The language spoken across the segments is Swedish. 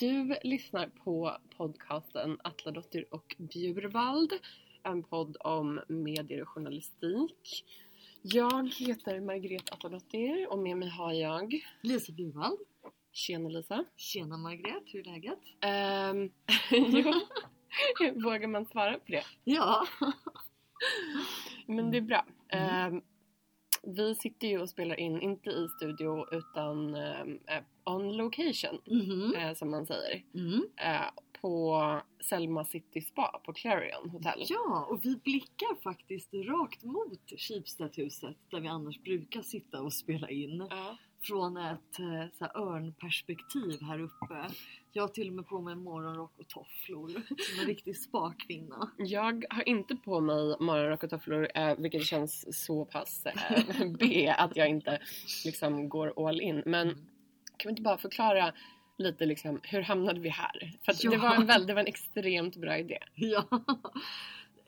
Du lyssnar på podcasten Atladotter och Bjurvald. En podd om medier och journalistik. Jag heter Margret Atladotter och med mig har jag Lisa Bjurvald. Tjena Lisa. Tjena Margret, hur är läget? Um, jo, vågar man svara på det? Ja. Men det är bra. Mm. Um, vi sitter ju och spelar in, inte i studio utan um, on location Mhm. eh, som man säger. Mm. Eh, på Selma City Spa på Clarion Hotel. Ja, och vi blickar faktiskt rakt mot Schibstedhuset där vi annars brukar sitta och spela in. Ja. Från ett eh, så här, örnperspektiv här uppe. Jag har till och med på mig morgonrock och tofflor. Som en riktig spakvinna. Jag har inte på mig morgonrock och tofflor eh, vilket känns så pass eh, B att jag inte liksom går all in. Men Mm. kan vi inte bara förklara lite liksom hur hamnade vi här? För Ja. det, var en väl, det var en extremt bra idé. Ja.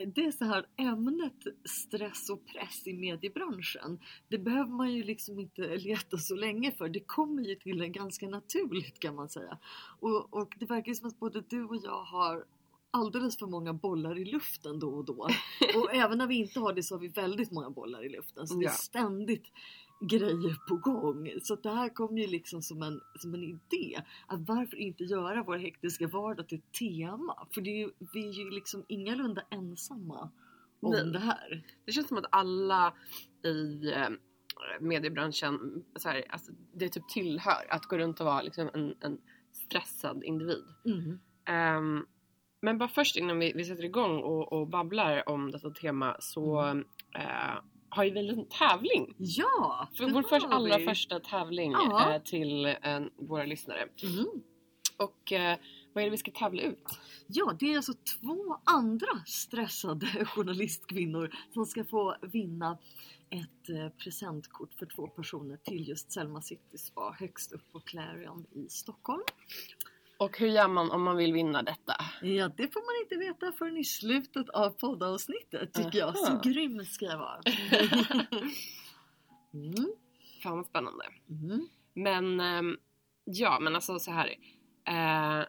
Det är så här ämnet stress och press i mediebranschen. Det behöver man ju liksom inte leta så länge för. Det kommer ju till en ganska naturligt kan man säga. Och, och det verkar som att både du och jag har alldeles för många bollar i luften då och då. Och även när vi inte har det så har vi väldigt många bollar i luften. Så det är ständigt grejer på gång. Så det här kom ju liksom som en, som en idé. Att varför inte göra vår hektiska vardag till ett tema? För det är ju, vi är ju liksom ingalunda ensamma om Nej. det här. Det känns som att alla i eh, mediebranschen, så här, alltså, det typ tillhör att gå runt och vara liksom en, en stressad individ. Mm. Ehm, men bara först innan vi, vi sätter igång och, och babblar om detta tema så Mm. eh, har ju vi en tävling. Ja! För vår först, allra första tävling Ja. eh, till eh, våra lyssnare. Mm. Och eh, vad är det vi ska tävla ut? Ja, det är alltså två andra stressade journalistkvinnor som ska få vinna ett eh, presentkort för två personer till just Selma City Spa högst upp på Clarion i Stockholm. Och hur gör man om man vill vinna detta? Ja, det får man inte veta förrän i slutet av poddavsnittet tycker jag. Aha. Så grym ska jag vara. mm. Fan vad spännande. Mm. Men ehm, ja, men alltså så här. Eh,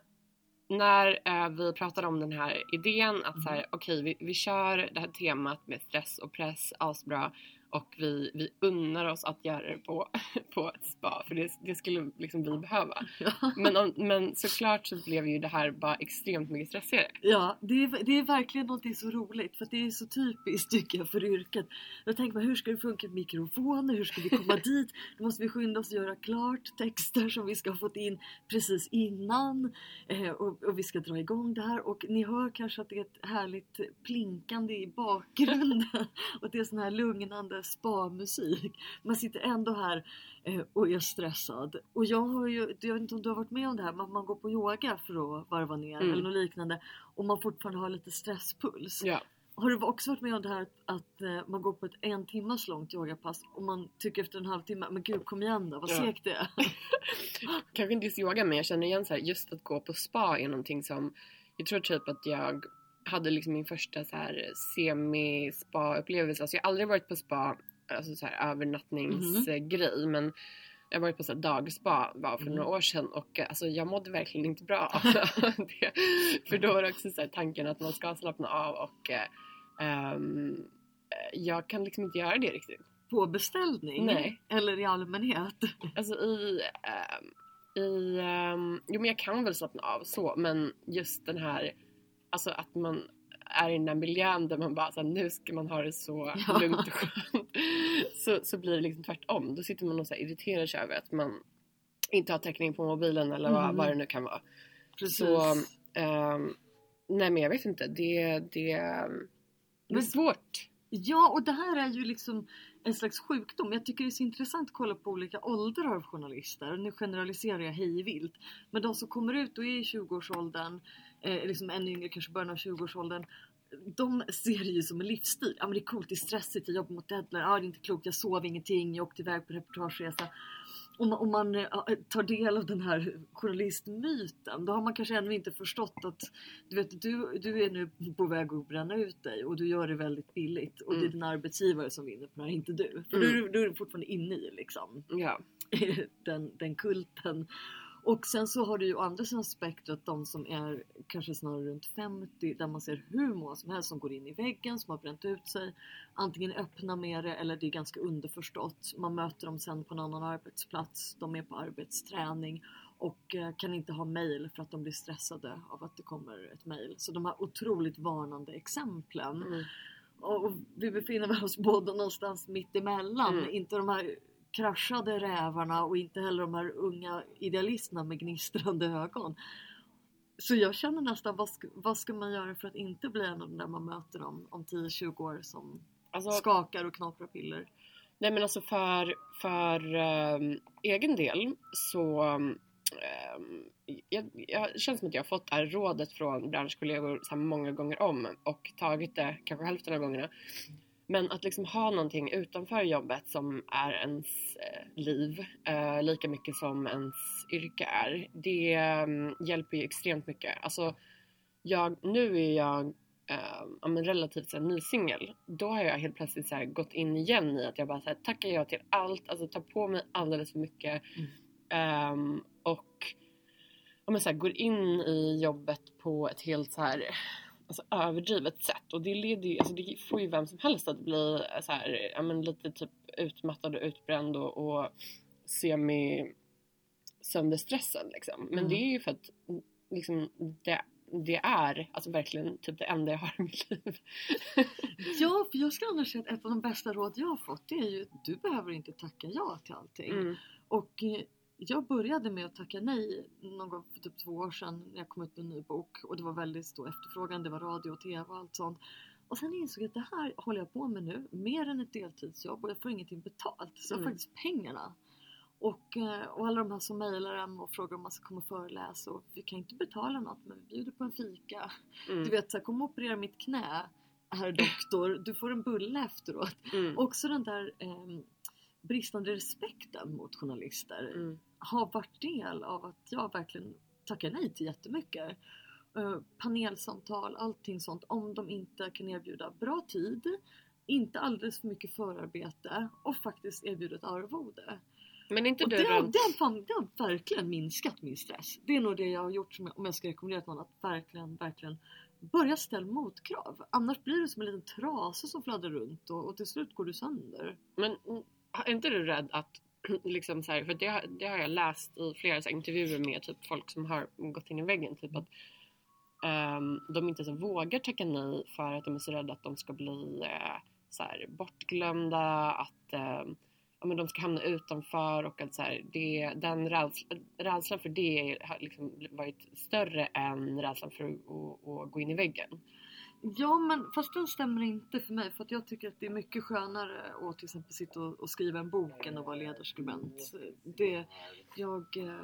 när eh, vi pratade om den här idén att så här, okej vi, vi kör det här temat med stress och press asbra och vi, vi unnar oss att göra det på, på ett spa för det, det skulle liksom vi behöva. Ja. Men, om, men såklart så blev ju det här bara extremt mycket stressigare. Ja, det är, det är verkligen något så roligt för att det är så typiskt tycker jag för yrket. Jag tänker man, hur ska det funka med mikrofoner? Hur ska vi komma dit? Då måste vi skynda oss och göra klart texter som vi ska ha fått in precis innan. Eh, och, och vi ska dra igång det här och ni hör kanske att det är ett härligt plinkande i bakgrunden. och det är sån här lugnande spa-musik. Man sitter ändå här eh, och är stressad. Och jag har ju, jag vet inte om du har varit med om det här, men man går på yoga för att varva ner Mm. eller något liknande och man fortfarande har lite stresspuls. Ja. Har du också varit med om det här att, eh, man går på ett en timmas långt yogapass och man tycker efter en halvtimme, men gud kom igen då, vad Ja. segt det är. Kanske inte just yoga men jag känner igen så här, just att gå på spa är någonting som jag tror typ att jag hade liksom min första så här semi-spa upplevelse. Alltså jag har aldrig varit på spa, alltså så här övernattningsgrej men jag har varit på så dagspa bara för Mm. några år sedan och alltså jag mådde verkligen inte bra av det. För då var det också så tanken att man ska slappna av och eh, eh, jag kan liksom inte göra det riktigt. På beställning? Nej. Eller i allmänhet? Alltså i, ehm, i ehm, jo men jag kan väl slappna av så men just den här, alltså att man är i den där miljön där man bara såhär, nu ska man ha det så Ja. lugnt och skönt. Så, så blir det liksom tvärtom. Då sitter man och så här irriterar sig över att man inte har täckning på mobilen eller vad, Mm. vad det nu kan vara. Precis. Så, ehm, nej men jag vet inte, det, det, det är svårt. Ja, och det här är ju liksom en slags sjukdom. Jag tycker det är så intressant att kolla på olika åldrar av journalister. Nu generaliserar jag hej vilt. Men de som kommer ut och är i 20-årsåldern, eh, liksom ännu yngre, kanske början av 20-årsåldern. De ser det ju som en livsstil. Ja men det är coolt, det är stressigt, jag jobbar mot deadline, ja det är inte klokt, jag sov ingenting, jag åkte iväg på reportageresa. Om man, om man eh, tar del av den här journalistmyten då har man kanske ännu inte förstått att du, vet, du, du är nu på väg att bränna ut dig och du gör det väldigt billigt och det är Mm. din arbetsgivare som vinner på det här, inte du. För Mm. du, du är fortfarande inne i liksom Ja. den, den kulten. Och sen så har du ju å andra sidan spektrat de som är kanske snarare runt 50 där man ser hur många som helst som går in i väggen, som har bränt ut sig. Antingen öppna med det eller det är ganska underförstått. Man möter dem sen på en annan arbetsplats, de är på arbetsträning och eh, kan inte ha mail för att de blir stressade av att det kommer ett mail. Så de här otroligt varnande exemplen. Mm. Och vi befinner oss båda någonstans mitt emellan. Mm. Inte de här kraschade rävarna och inte heller de här unga idealisterna med gnistrande ögon. Så jag känner nästan, vad ska, vad ska man göra för att inte bli en av de där man möter om, om 10-20 år som Alltså, skakar och knaprar piller? Nej men alltså för, för ehm, egen del så um, jag, jag känns som att jag har fått det här rådet från branschkollegor så många gånger om och tagit det kanske hälften av gångerna. Men att liksom ha någonting utanför jobbet som är ens eh, liv eh, lika mycket som ens yrke är. Det ehm, hjälper ju extremt mycket. Alltså jag, nu är jag eh, relativt så här, ny singel. Då har jag helt plötsligt så här, gått in igen i att jag bara så här, tackar ja till allt, alltså tar på mig alldeles för mycket. Ehm, och ja, men så här, går in i jobbet på ett helt så här alltså, överdrivet sätt och det leder ju, alltså det får ju vem som helst att bli så här, ja, men lite typ utmattad och utbränd och, och semi sönderstressad liksom. Men Mm. det är ju för att liksom det, det är alltså verkligen typ det enda jag har i mitt liv. Ja, för jag skulle annars säga att ett av de bästa råd jag har fått det är ju att du behöver inte tacka ja till allting. Mm. Och eh, jag började med att tacka nej någon gång för typ två år sedan när jag kom ut med en ny bok och det var väldigt stor efterfrågan, det var radio och tv och allt sånt. Och sen insåg jag att det här håller jag på med nu, mer än ett deltidsjobb och jag får ingenting betalt. Så jag har Mm. faktiskt pengarna. Och, eh, och alla de här som mejlar en och frågar om man ska komma och föreläsa och vi kan inte betala något men vi bjuder på en fika. Mm. Du vet så här, kom och operera mitt knä herr doktor, du får en bulle efteråt. Mm. Också den där ehm, bristande respekten mot journalister Mm. har varit del av att jag verkligen tackar nej till jättemycket. Uh, panelsamtal, allting sånt. Om de inte kan erbjuda bra tid, inte alldeles för mycket förarbete och faktiskt erbjuda ett arvode. Men inte Och du det, har, det, har fan, det har verkligen minskat min stress. Det är nog det jag har gjort som jag, om jag ska rekommendera till någon att verkligen, verkligen börja ställa motkrav. Annars blir det som en liten trasa som fladdrar runt och, och till slut går du sönder. Men är inte du rädd att liksom så här, för det, har- det har jag läst i flera så här, intervjuer med typ folk som har gått in i väggen typ att um, de inte så vågar tacka nej för att de är så rädda att de ska bli uh, så här, bortglömda, att uh, ja, men de ska hamna utanför och att så här, det, den rädsla, rädslan för det har liksom varit större än rädslan för att, att, att gå in i väggen. Ja men fast den stämmer inte för mig för att jag tycker att det är mycket skönare att till exempel sitta och, och skriva en bok än att vara ledarskribent. Det, jag eh,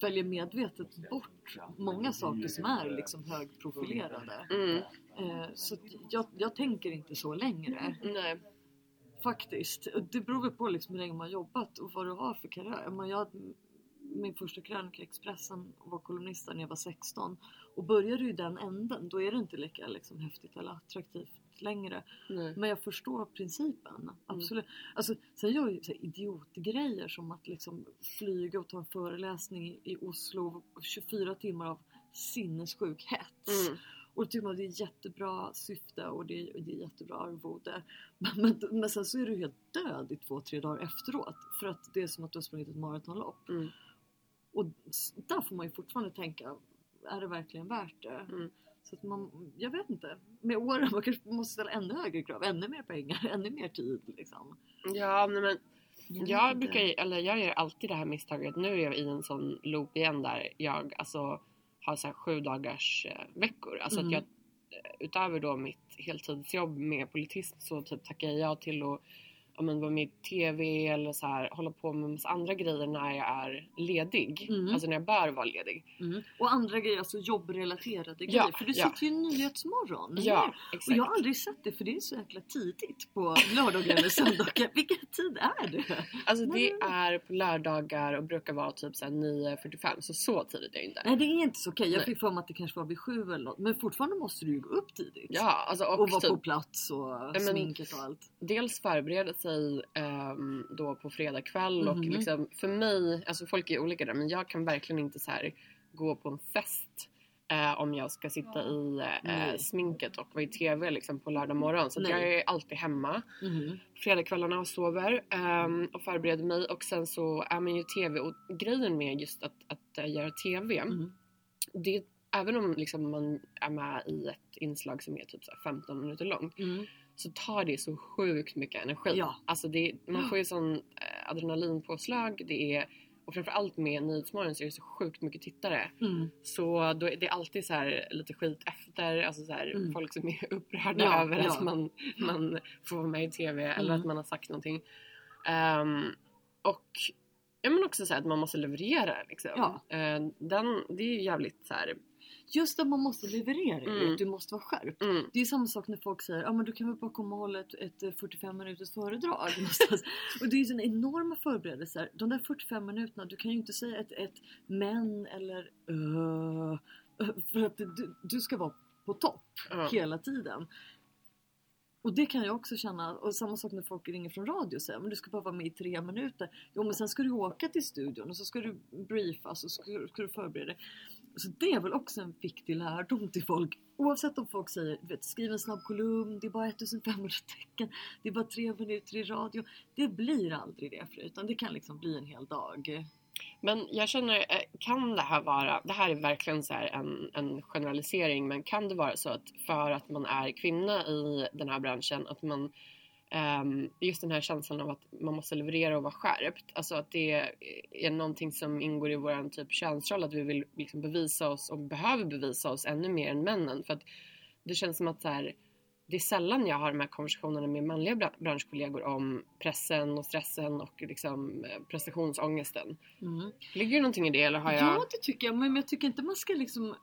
väljer medvetet bort många saker som är liksom högprofilerade. Mm. Eh, så jag, jag tänker inte så längre. Nej. Faktiskt. Det beror väl på liksom hur länge man har jobbat och vad du har för karriär. Men jag, min första krönika i Expressen och var kolumnist när jag var 16. Och börjar du i den änden då är det inte lika liksom, häftigt eller attraktivt längre. Nej. Men jag förstår principen. Absolut. Alltså, sen gör jag ju idiotgrejer som att liksom flyga och ta en föreläsning i, i Oslo 24 timmar av sinnessjuk hets. Mm. Och då tycker man att det är jättebra syfte och det är, det är jättebra arvode. Men, men, men sen så är du helt död i två, tre dagar efteråt. För att det är som att du har sprungit ett maratonlopp. Mm. Och där får man ju fortfarande tänka, är det verkligen värt det? Mm. Så att man, jag vet inte. Med åren man kanske måste ställa ännu högre krav, ännu mer pengar, ännu mer tid liksom. Ja, men Jag inte. brukar, eller jag gör alltid det här misstaget. Nu är jag i en sån loop igen där jag alltså har så här sju dagars eh, veckor. Alltså Mm. att jag eh, utöver då mitt heltidsjobb med politism så typ tackar jag ja till att ja, men, vara med i TV eller så här hålla på med massa andra grejer när jag är ledig. Mm. Alltså när jag bör vara ledig. Mm. Och andra grejer, alltså jobbrelaterade Ja, grejer. För du ja. sitter ju i Nyhetsmorgon. Ja, Och exakt. jag har aldrig sett det för det är så jäkla tidigt på lördagar eller söndagar. Vilken tid är det? Alltså det är på lördagar och brukar vara typ så här 9.45 så så tidigt är jag inte. Nej det är inte så okej. Jag Nej. fick för mig att det kanske var vid sju eller något. Men fortfarande måste du ju gå upp tidigt. Ja, alltså och, Och vara typ, på plats och men- sminket och allt. dels förbereda sig sig ehm, då på fredag kväll och Mhm. liksom för mig, alltså folk är olika där men jag kan verkligen inte så här gå på en fest eh, om jag ska sitta i eh, sminket och vara i TV liksom på lördag morgon. Så jag är alltid hemma Mhm. fredagskvällarna och sover ehm, och förbereder mig och sen så är man ju TV och grejen med just att, att eh, göra TV Mhm. det, även om liksom man är med i ett inslag som är typ så här 15 minuter långt Mm. Så tar det så sjukt mycket energi. Ja. Alltså det, man får ju sån eh, adrenalinpåslag det är, och framförallt med Nyhetsmorgon så är det så sjukt mycket tittare. Mm. Så då är det alltid så här lite skit efter, alltså så här, Mm. folk som är upprörda Ja, över ja. att man, man får vara med i TV eller Mm. att man har sagt någonting. Ehm, och ja, men också så här att man måste leverera liksom. Ja. Eh, den, det är ju jävligt så här. Just att man måste leverera, Mm. att du måste vara skärpt. Mm, Det är samma sak när folk säger men du kan väl bara komma och hålla ett, ett eh, 45 minuters föredrag någonstans. och det är ju sådana enorma förberedelser. De där 45 minuterna, du kan ju inte säga ett, ett men eller uh, för att du, du ska vara på topp ja. hela tiden. Och det kan jag också känna, och samma sak när folk ringer från radio och säger men du ska bara vara med i tre minuter. Jo men sen ska du åka till studion och så ska du briefas och så ska, ska du förbereda dig. Så det är väl också en viktig lärdom till folk. Oavsett om folk säger vet, skriv en snabb kolumn, det är bara 1500 tecken, det är bara tre minuter i radio. Det blir aldrig det för utan det kan liksom bli en hel dag. Men jag känner, eh, kan det här vara, det här är verkligen så här en, en generalisering, men kan det vara så att för att man är kvinna i den här branschen, att man ehm, just den här känslan av att man måste leverera och vara skärpt, alltså att det är någonting som ingår i vår typ könsroll, att vi vill liksom bevisa oss och behöver bevisa oss ännu mer än männen. För att det känns som att så här, det är sällan jag har de här konversationerna med manliga bra- branschkollegor om pressen och stressen och liksom eh, prestationsångesten. Mm. Ligger det någonting i det eller har jag... Ja det tycker jag, men jag tycker inte man ska liksom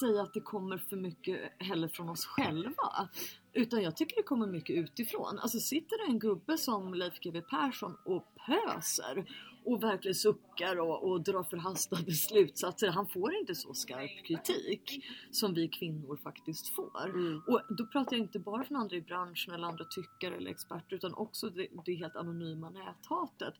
säga att det kommer för mycket heller från oss själva. Utan jag tycker det kommer mycket utifrån. Alltså sitter det en gubbe som Leif GW Persson och pöser och verkligen suckar och, och drar förhastade slutsatser. Han får inte så skarp kritik som vi kvinnor faktiskt får. Mm. Och då pratar jag inte bara från andra i branschen eller andra tyckare eller experter utan också det, det helt anonyma näthatet.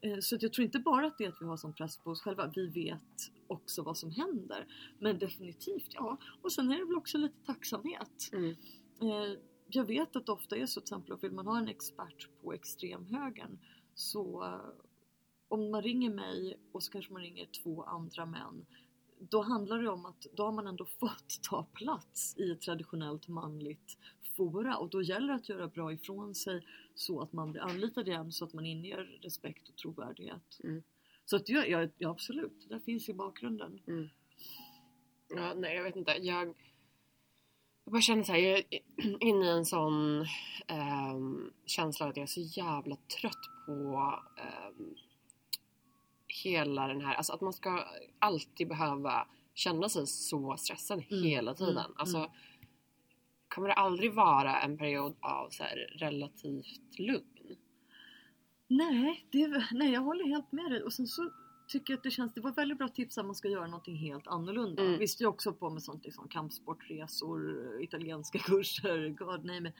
Eh, Så jag tror inte bara att det är att vi har sån press på oss själva, vi vet också vad som händer. Men definitivt ja. Och sen är det väl också lite tacksamhet. Mm. Eh, Jag vet att det ofta är så till exempel att vill man ha en expert på extremhögern så eh, om man ringer mig och så kanske man ringer två andra män då handlar det om att då har man ändå fått ta plats i ett traditionellt manligt fora och då gäller det att göra bra ifrån sig så att man blir anlitad igen så att man inger respekt och trovärdighet. Mm. Så att ja, ja, ja absolut, det finns i bakgrunden. Ja, nej jag vet inte. Jag, jag bara känner såhär, jag är inne i en sån ehm, känsla att jag är så jävla trött på ehm, hela den här, alltså att man ska alltid behöva känna sig så stressad Mm, hela tiden. mm, alltså, mm. kommer det aldrig vara en period av så här relativt lugn? Nej, det, nej, jag håller helt med dig. Och sen så tycker att det känns, det var väldigt bra tips att man ska göra någonting helt annorlunda. Mm. Visst, jag är också på med sånt liksom kampsportresor, italienska kurser, god name it.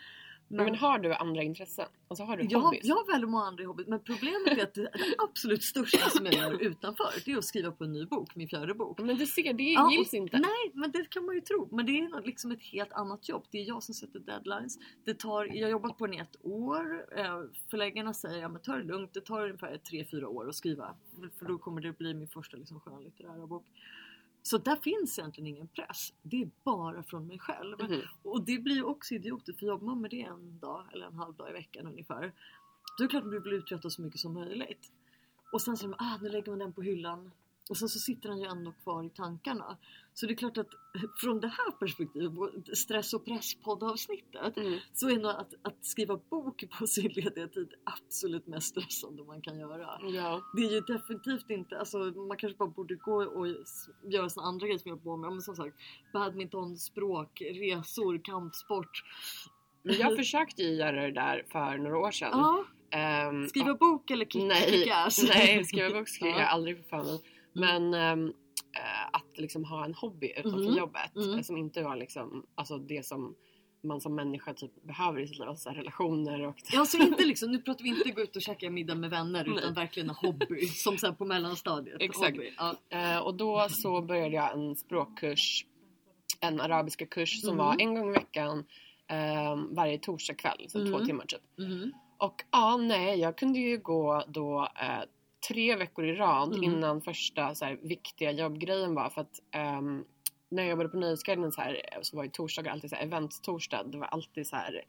Men, har du andra intressen? Alltså har du jag, hobbys? jag har väldigt många andra hobbys men problemet är att det, det absolut största som jag gör utanför det är att skriva på en ny bok, min fjärde bok. Men du ser, det Ja, gills inte. Nej, men det kan man ju tro. Men det är liksom ett helt annat jobb. Det är jag som sätter deadlines. Det tar, jag har jobbat på den i ett år. Eh, Förläggarna säger att ta det lugnt. Det tar ungefär 3-4 år att skriva. För då kommer det bli min första liksom, skönlitterära bok. Så där finns egentligen ingen press. Det är bara från mig själv. Mhm. Och det blir också idiotiskt för jobbar man med det en dag eller en halv dag i veckan ungefär. Då är det klart att du vill uträtta så mycket som möjligt. Och sen så är det, ah, nu lägger man den på hyllan. Och sen så sitter den ju ändå kvar i tankarna. Så det är klart att från det här perspektivet, stress och press-poddavsnittet, Mm. så är nog att, att skriva bok på sin lediga tid absolut mest stressande man kan göra. Ja. Det är ju definitivt inte, alltså man kanske bara borde gå och göra såna andra grejer som jag på med. Men som sagt, badminton, språk, resor, kampsport. Men jag försökte ju göra det där för några år sedan. Ja, Ehm, skriva bok eller kick, nej, kicka ass. nej, skriva bok skulle Ja. jag aldrig för fan i. Men eh, att liksom ha en hobby utanför Mhm. jobbet Mm. eh, som inte var liksom, alltså det som man som människa typ behöver i sitt liv. Alltså relationer och... Ja, så inte liksom, nu pratar vi inte gå ut och käka middag med vänner Nej. utan verkligen en hobby. Som sen på mellanstadiet. Exakt. Ja. Eh, och då så började jag en språkkurs, en arabiska kurs som Mhm. var en gång i veckan eh, varje torsdagkväll, så två Mhm. timmar typ. Mhm. Och ja, nej, jag kunde ju gå då eh, tre veckor i rad Mm. innan första så här, viktiga jobbgrejen var för att ehm, när jag jobbade på Nöjesguiden så, här, så var ju torsdagar alltid så här, event-torsdag. Det var alltid så här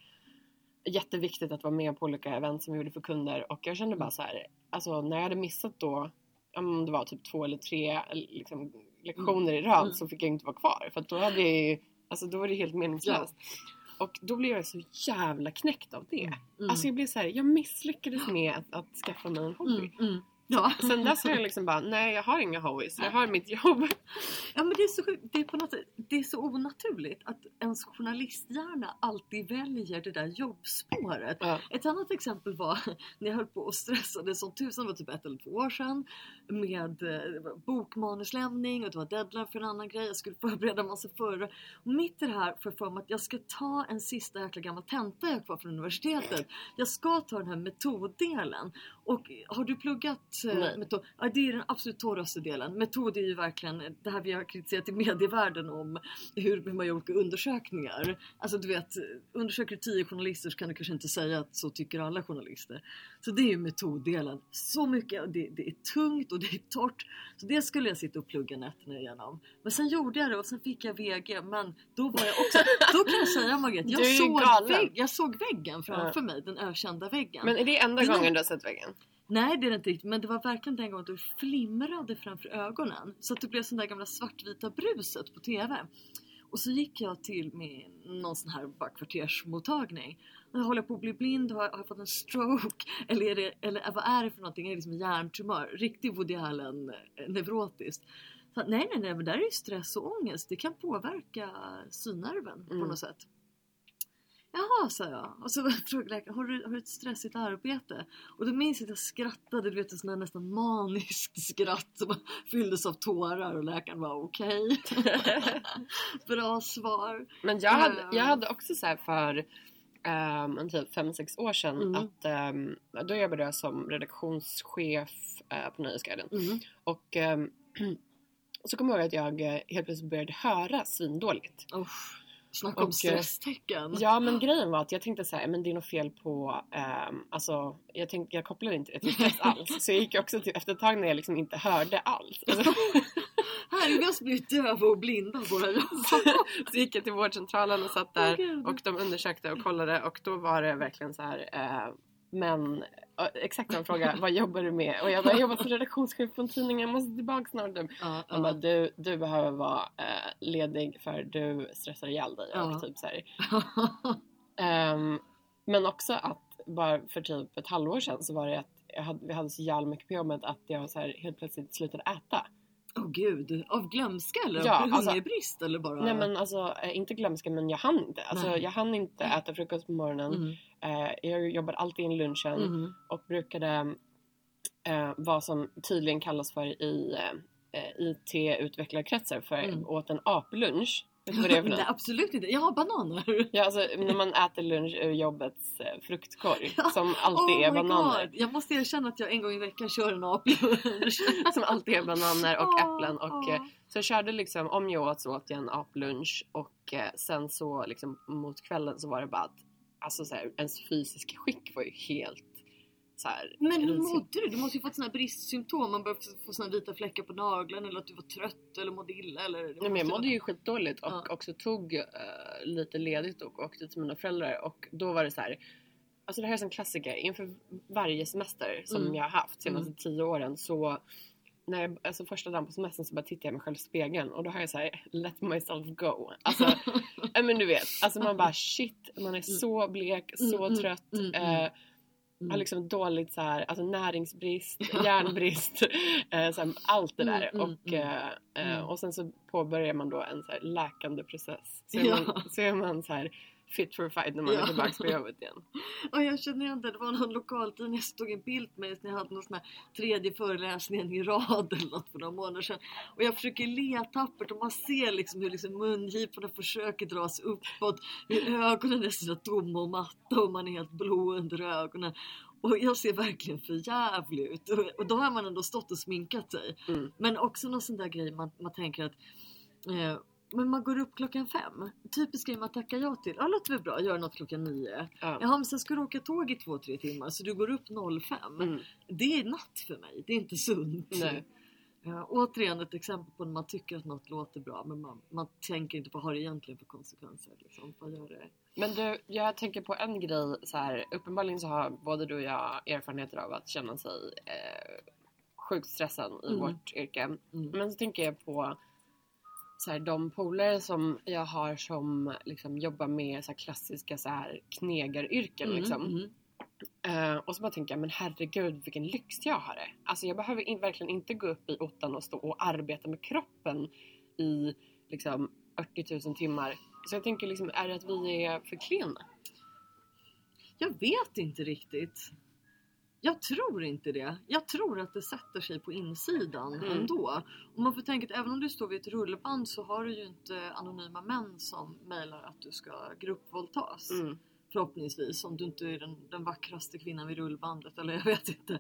jätteviktigt att vara med på olika event som vi gjorde för kunder och jag kände bara så här, alltså när jag hade missat då, om det var typ två eller tre liksom, lektioner i rad Mm. så fick jag inte vara kvar för att då hade jag ju, alltså då var det helt meningslöst. Och då blev jag så jävla knäckt av det. Mm. Alltså jag blev så här, jag misslyckades med att, att skaffa mig en hobby. Mm, mm. Ja. Sen dess har jag liksom bara, nej jag har inga hobbies, jag har mitt jobb. ja men det är, så, det, är på något sätt, det är så onaturligt att ens journalisthjärna alltid väljer det där jobbspåret. Ja. Ett annat exempel var när jag höll på och stressade som tusan, var typ ett eller två år sedan med eh, bokmanuslämning och det var deadline för en annan grej, jag skulle förbereda massa förra. Och mitt i det här får jag att jag ska ta en sista jäkla gammal tenta jag har kvar från universitetet. Jag ska ta den här metoddelen. Och har du pluggat eh, Nej. metod? Ja, det är den absolut torraste delen. Metod är ju verkligen det här vi har kritiserat i medievärlden om hur hur man gör olika undersökningar. Alltså du vet, undersöker du tio journalister så kan du kanske inte säga att så tycker alla journalister. Så det är ju metoddelen. Så mycket, det, det är tungt och det är torrt. Så det skulle jag sitta och plugga nätterna igenom. Men sen gjorde jag det och sen fick jag VG. Men då var jag också, då kan jag säga Margret, jag såg, vägg, jag såg väggen framför mig, den ökända väggen. Men är det enda gången du har sett väggen? Nej det är det inte riktigt men det var verkligen den gången det flimrade framför ögonen. Så att det blev sån där gamla svartvita bruset på TV. Och så gick jag till min, någon sån här bara kvartersmottagning. Jag håller på att bli blind, har, har jag fått en stroke? Eller, är det, eller vad är det för någonting? Är det liksom hjärntumör? Riktig Woody Allen eh, neurotiskt. Så, nej nej nej men där är ju stress och ångest. Det kan påverka synnerven på Mm. något sätt. Jaha, sa jag. Och så frågade läkaren, har du, har du ett stressigt arbete? Och då minns jag att jag skrattade, du vet här nästan maniskt skratt som fylldes av tårar och läkaren var okej. Bra svar. Men jag hade, Eh. jag hade också så här för um, typ 5-6 år sedan Mm. att ehm, då jobbade jag som redaktionschef eh, på Nöjesguiden. Mm. Och ehm, så kommer jag ihåg att jag eh, helt plötsligt började höra svindåligt. Usch, snacka om stresstecken. Ja men grejen var att jag tänkte så här, men det är nog fel på, um, alltså jag, tänkte, jag kopplade inte det till stress alls. Så jag gick också till, efter ett tag när jag liksom inte hörde alls. Alltså, Här är vi har blivit döva och blinda våra så gick jag till vårdcentralen och satt där Gud. och de undersökte och kollade och då var det verkligen så här. Eh, men exakt samma fråga, vad jobbar du med? Och jag bara, jag jobbar som redaktionschef på en tidning, jag måste tillbaka snart. typ. Ja, Han bara, du, du behöver vara eh, ledig för du stressar ihjäl dig. Ja. Och typ så här. Ehm, men också att bara för typ ett halvår sedan så var det att jag hade, vi hade så jävla mycket på jobbet att jag så här helt plötsligt slutade äta. Åh gud, av glömska eller Ja, av alltså- eller bara? Nej men alltså eh, inte glömska men jag hann inte. Alltså Nej. jag hann inte äta frukost på morgonen. Mm. Eh, jag jobbade alltid in lunchen Mm. och brukade eh, vad som tydligen kallas för i eh, IT-utvecklarkretsar för Mm. åt en aplunch. Vet du vad det är för Nej något? absolut inte, jag har bananer! Ja, alltså, när man äter lunch ur jobbets eh, fruktkorg Ja. som alltid oh är bananer. God. Jag måste erkänna att jag en gång i veckan kör en aplunch. Som alltid är bananer och Åh, äpplen. Och, eh, så jag körde liksom, om jag åt så åt jag en aplunch och eh, sen så liksom mot kvällen så var det bara att alltså så här, ens fysiska skick var ju helt så här, Men hur mådde du? Du måste ju fått såna här bristsymptom. Man började få såna vita fläckar på nageln eller att du var trött eller mådde illa. Eller, Nej, men jag mådde ju skitdåligt och Ja. också tog eh, lite ledigt och åkte till mina föräldrar och då var det så här. Alltså det här är en klassiker inför varje semester som Mm. jag har haft de senaste tio åren så när jag, alltså första dagen på semestern så bara tittar jag mig själv i spegeln och då har jag så här let myself go. Alltså, ja, men du vet, alltså man bara shit, man är så blek, så Mm, mm, trött. mm, mm. eh, Mm. har liksom dåligt så här, alltså näringsbrist, järnbrist, eh, så här, allt det där. Mm, mm, och, mm. eh, eh, Mm. och sen så påbörjar man då en så här läkande process. Så är, Ja. man, så är man så här fit for fight när man Ja. är tillbaka på jobbet igen. Ja, jag känner igen det. Det var någon lokaltidning som tog en bild med när jag hade någon sån här tredje föreläsningen i rad eller något för några månader sedan. Och jag försöker le tappert och man ser liksom hur liksom mungiporna försöker dras uppåt, hur ögonen är så tomma och matta och man är helt blå under ögonen. Och jag ser verkligen för jävlig ut. Och, och då har man ändå stått och sminkat sig. Mm. Men också någon sån där grej man, man tänker att eh, men man går upp klockan fem. Typisk grej man tackar ja till. Ja, låter väl bra. Gör något klockan nio. Ja. Jaha, men sen ska du åka tåg i två, tre timmar så du går upp 05. Mm. Det är natt för mig. Det är inte sunt. Nej. Ja, återigen ett exempel på när man tycker att något låter bra men man, man tänker inte på vad det egentligen för konsekvenser. Liksom. Vad gör det? Men du, jag tänker på en grej så här. Uppenbarligen så har både du och jag erfarenheter av att känna sig eh, sjukt stressad i Mm. vårt yrke. Mm. Men så tänker jag på så här, de polare som jag har som liksom jobbar med så här, klassiska så här, knegaryrken. Mm, Liksom. mm. Eh, och så bara tänker jag, men herregud vilken lyx jag har det. Alltså jag behöver in, verkligen inte gå upp i ottan och stå och arbeta med kroppen i liksom 40 000 timmar. Så jag tänker liksom, är det att vi är för klena? Jag vet inte riktigt. Jag tror inte det. Jag tror att det sätter sig på insidan Mm. ändå. Och man får tänka att även om du står vid ett rullband så har du ju inte anonyma män som mejlar att du ska gruppvåldtas. Mm. Förhoppningsvis, om du inte är den, den vackraste kvinnan vid rullbandet eller jag vet inte.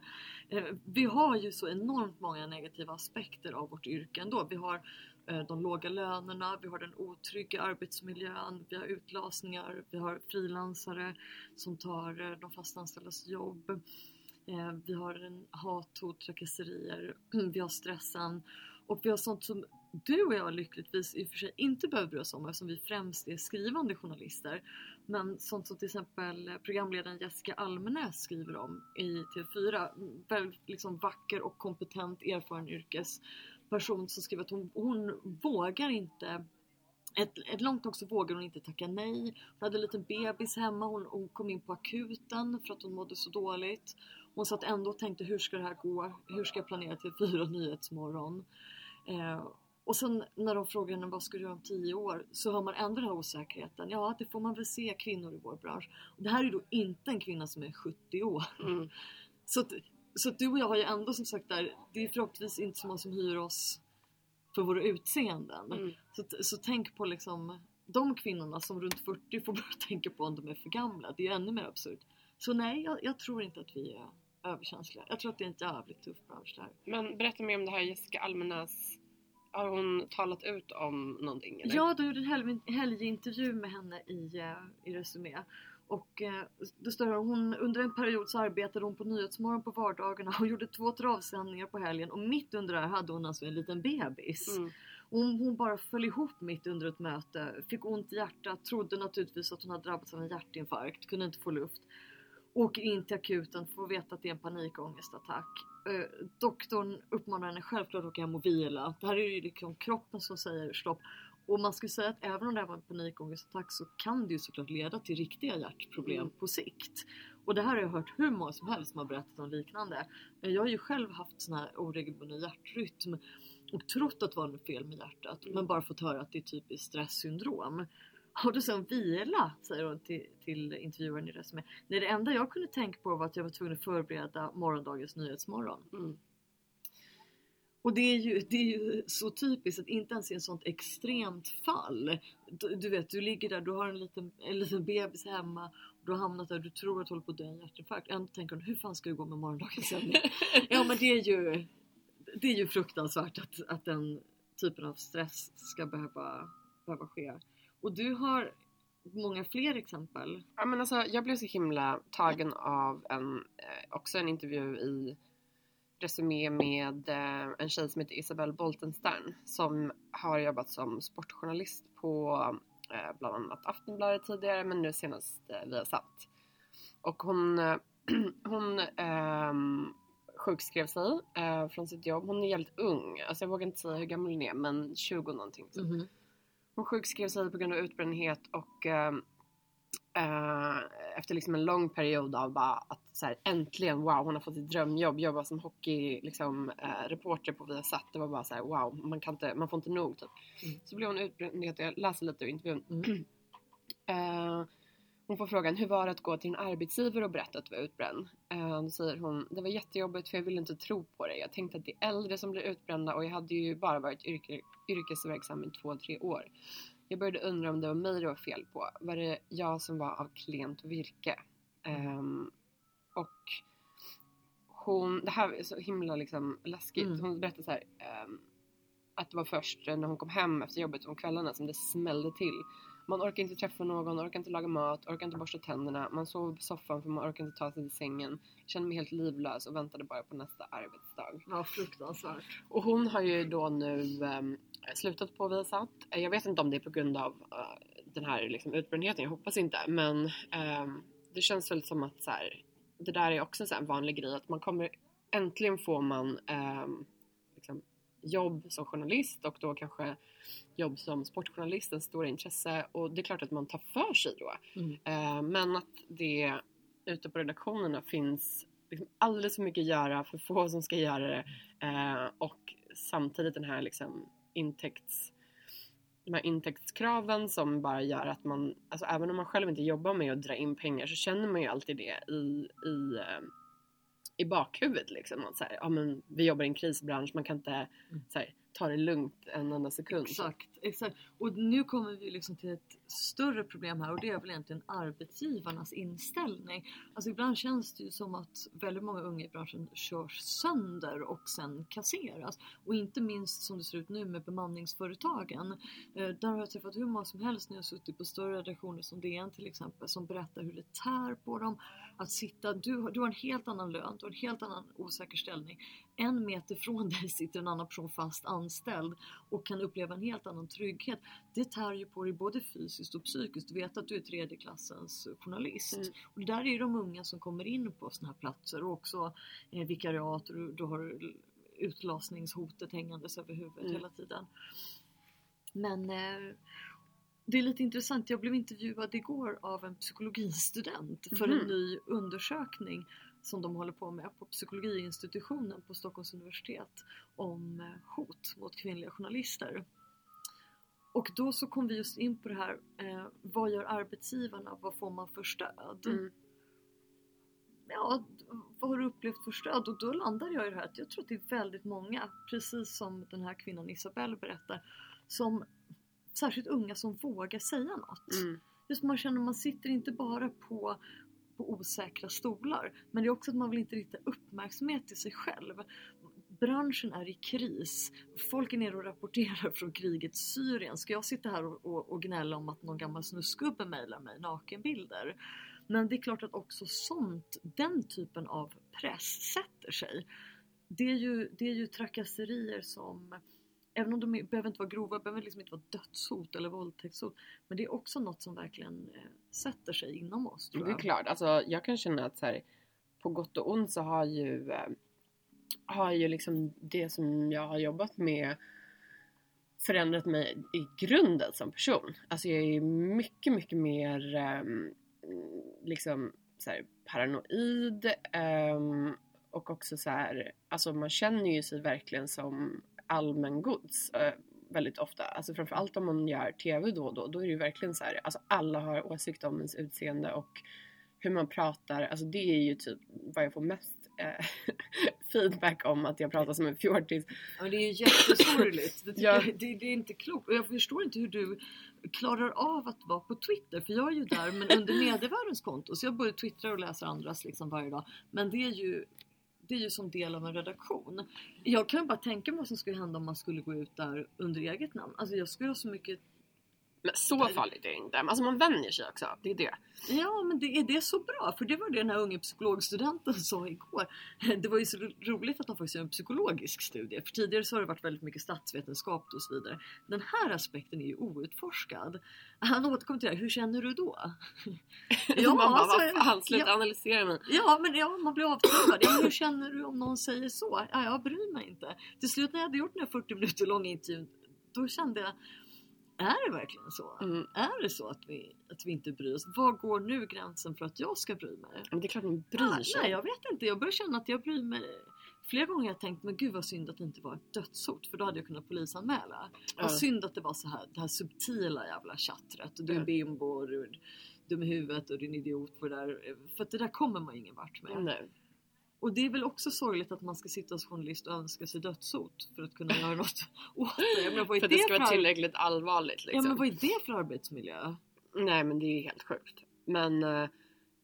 Eh, vi har ju så enormt många negativa aspekter av vårt yrke ändå. Vi har eh, de låga lönerna, vi har den otrygga arbetsmiljön, vi har utlasningar, vi har frilansare som tar eh, de fastanställdas jobb. Eh, vi har en hat, hot, trakasserier, vi har stressen och vi har sånt som du och jag lyckligtvis i och för sig inte behöver bry oss om eftersom vi främst är skrivande journalister. Men sånt som till exempel programledaren Jessica Almenäs skriver om i TV4. Väldigt liksom vacker och kompetent erfaren yrkesperson som skriver att hon, hon vågar inte ett, ett långt tag så vågade hon inte tacka nej. Hon hade en liten bebis hemma, hon, hon kom in på akuten för att hon mådde så dåligt. Hon satt ändå och tänkte hur ska det här gå? Hur ska jag planera till fyra Nyhetsmorgon? Eh, och sen när de frågar henne vad ska du göra om tio år så hör man ändå den här osäkerheten. Ja, det får man väl se kvinnor i vår bransch. Och det här är då inte en kvinna som är 70 år. Mm. Så, att, så att du och jag har ju ändå som sagt där, det är förhoppningsvis inte så många som hyr oss för våra utseenden. Mm. Så, så tänk på liksom de kvinnorna som runt 40 får börja tänka på om de är för gamla. Det är ju ännu mer absurt. Så nej, jag, jag tror inte att vi är överkänsliga. Jag tror att det är en jävligt tuff bransch det här. Men berätta mer om det här Jessica Almenäs. Har hon talat ut om någonting? Eller? Ja, de gjorde en helg, helgintervju med henne i, eh, i Resumé. Och eh, det står här, hon, under en period så arbetade hon på Nyhetsmorgon på vardagarna och gjorde två travsändningar på helgen och mitt under det här hade hon alltså en liten bebis. Mm. Hon, hon bara föll ihop mitt under ett möte, fick ont i hjärtat, trodde naturligtvis att hon hade drabbats av en hjärtinfarkt, kunde inte få luft. Åker in till akuten, får veta att det är en panikångestattack. Eh, doktorn uppmanar henne självklart att åka hem och vila. Det här är ju liksom kroppen som säger stopp. Och man skulle säga att även om det här var en panikångestattack så kan det ju såklart leda till riktiga hjärtproblem Mm. på sikt. Och det här har jag hört hur många som helst som har berättat om liknande. Eh, Jag har ju själv haft sån här oregelbunden hjärtrytm och trott att det var något fel med hjärtat Mm. men bara fått höra att det är typiskt stresssyndrom. Har du sen vila? säger hon till, till intervjuaren i Resumé. Nej det enda jag kunde tänka på var att jag var tvungen att förbereda morgondagens Nyhetsmorgon. Mm. Och det är, ju, det är ju så typiskt att inte ens i ett sånt extremt fall. Du, du vet, du ligger där, du har en liten, en liten bebis hemma. Du har hamnat där, du tror att du håller på att dö i en hjärtinfarkt. Ändå tänker hon, hur fan ska det gå med morgondagens sändning? ja men det är ju, det är ju fruktansvärt att, att den typen av stress ska behöva, behöva ske. Och du har många fler exempel. Ja, men alltså, jag blev så himla tagen av en, eh, också en intervju i Resumé med eh, en tjej som heter Isabelle Boltenstern som har jobbat som sportjournalist på eh, bland annat Aftonbladet tidigare men nu senast eh, Viasat. Och hon, hon ehm, sjukskrev sig från sitt jobb. Hon är jävligt ung, alltså jag vågar inte säga hur gammal hon är men 20 någonting. typ. Mhm. Hon sjukskrev sig på grund av utbrändhet och eh, eh, efter liksom en lång period av bara att så här, äntligen wow hon har fått ett drömjobb, jobba som hockey liksom, eh, reporter på Viasat. Det var bara så här, wow man, kan inte, man får inte nog typ. Mm. Så blev hon utbränd, jag läser lite ur intervjun. Mm. Hon får frågan hur var det att gå till en arbetsgivare och berätta att du var utbränd? Då säger hon det var jättejobbigt för jag ville inte tro på det. Jag tänkte att det är äldre som blir utbrända och jag hade ju bara varit yrke, yrkesverksam i två, tre år. Jag började undra om det var mig det var fel på. Var det jag som var av klent virke? Um, och hon, det här är så himla liksom läskigt. Mm. Hon berättade så här, um, att det var först när hon kom hem efter jobbet om kvällarna som det smällde till. Man orkar inte träffa någon, orkar inte laga mat, orkar inte borsta tänderna. Man sover på soffan för man orkar inte ta sig till sängen. Kände mig helt livlös och väntade bara på nästa arbetsdag. Ja, fruktansvärt. Och hon har ju då nu um, slutat på Viasat. Jag vet inte om det är på grund av uh, den här liksom, utbrändheten, jag hoppas inte. Men um, det känns väl som att så här, det där är också så en vanlig grej att man kommer äntligen får man um, jobb som journalist och då kanske jobb som sportjournalist, en stora intresse och det är klart att man tar för sig då. Mm. Uh, men att det ute på redaktionerna finns liksom alldeles för mycket att göra, för få som ska göra det uh, och samtidigt den här liksom intäkts de här intäktskraven som bara gör att man, alltså även om man själv inte jobbar med att dra in pengar så känner man ju alltid det i, i, eh, i bakhuvudet liksom. Att så här, ja men vi jobbar i en krisbransch, man kan inte så här, ta det lugnt en enda sekund. Exakt, exakt. Och nu kommer vi liksom till ett större problem här och det är väl egentligen arbetsgivarnas inställning. Alltså ibland känns det ju som att väldigt många unga i branschen körs sönder och sen kasseras. Och inte minst som det ser ut nu med bemanningsföretagen. Eh, där har jag träffat hur många som helst när jag suttit på större redaktioner som DN till exempel som berättar hur det tär på dem. Att sitta, du, du har en helt annan lön, du har en helt annan osäker ställning. En meter från dig sitter en annan person fast anställd och kan uppleva en helt annan trygghet. Det tär ju på dig både fysiskt och psykiskt. Du vet att du är tredje klassens journalist. Mm. Och det där är ju de unga som kommer in på sådana här platser och också eh, vikariat och du, du har utlasningshotet hängandes över huvudet Mm. hela tiden. Men eh, det är lite intressant, jag blev intervjuad igår av en psykologistudent för en Mhm. ny undersökning som de håller på med på psykologiinstitutionen på Stockholms universitet om eh, hot mot kvinnliga journalister. Och då så kom vi just in på det här, eh, vad gör arbetsgivarna, vad får man för stöd? Mm. Ja, vad har du upplevt för stöd? Och då landade jag i det här att jag tror att det är väldigt många, precis som den här kvinnan Isabelle berättar, som särskilt unga som vågar säga något. Mm. Just man känner att man sitter inte bara på, på osäkra stolar, men det är också att man vill inte rikta uppmärksamhet till sig själv. Branschen är i kris. Folk är nere och rapporterar från kriget i Syrien. Ska jag sitta här och, och, och gnälla om att någon gammal snuskgubbe mejlar mig nakenbilder? Men det är klart att också sånt, den typen av press sätter sig. Det är ju, det är ju trakasserier som, även om de behöver inte vara grova, behöver liksom inte vara dödshot eller våldtäktshot. Men det är också något som verkligen eh, sätter sig inom oss tror Det är jag. klart, alltså jag kan känna att så här, på gott och ont så har ju, eh, har ju liksom det som jag har jobbat med förändrat mig i grunden som person. Alltså jag är mycket, mycket mer ehm, liksom så här, paranoid ehm, och också så här, alltså man känner ju sig verkligen som allmängods eh, väldigt ofta. Alltså framförallt om man gör TV då och då, då är det ju verkligen så här, alltså alla har åsikt om ens utseende och hur man pratar, alltså det är ju typ vad jag får mest eh, feedback om att jag pratar som en fjortis. Ja, men det är ju jättesorgligt. Det, Ja. jag, det, det är inte klokt. Och jag förstår inte hur du klarar av att vara på Twitter. För jag är ju där men under medievärldens konto. Så jag både twittrar och läser andras liksom varje dag. Men det är ju det är ju som del av en redaktion. Jag kan bara tänka mig vad som skulle hända om man skulle gå ut där under eget namn. Alltså jag skulle ha så mycket men så farligt är det inte. Alltså man vänjer sig också, det är det. Ja, men det, är det så bra? För det var det den här unge psykologstudenten sa igår. Det var ju så ro- roligt att de faktiskt gör en psykologisk studie. För tidigare så har det varit väldigt mycket statsvetenskap och så vidare. Den här aspekten är ju outforskad. Han återkom till det här, hur känner du då? Ja, man bara, alltså, fan, sluta ja, analysera mig. ja, men ja, man blir avtrubbad. Ja, hur känner du om någon säger så? Ja, jag bryr mig inte. Till slut när jag hade gjort den här 40 minuter långa intervjun, då kände jag, är det verkligen så? Mm. Är det så att vi, att vi inte bryr oss? Var går nu gränsen för att jag ska bry mig? Men det är klart man bryr sig. nej, jag vet inte. Jag börjar känna att jag bryr mig. Flera gånger har jag tänkt, men gud vad synd att det inte var ett dödshot för då hade jag kunnat polisanmäla. Vad synd att det var så här, det här subtila jävla chattret. Du är Ja. bimbo du, dum i huvudet och din idiot på det där. För att det där kommer man ingen vart med. Nej. Och det är väl också sorgligt att man ska sitta som journalist och önska sig dödshot för att kunna göra något åt det. Jag menar, vad är För att det ska vara ar- tillräckligt allvarligt liksom. Ja men vad är det för arbetsmiljö? Nej men det är ju helt sjukt. Men eh,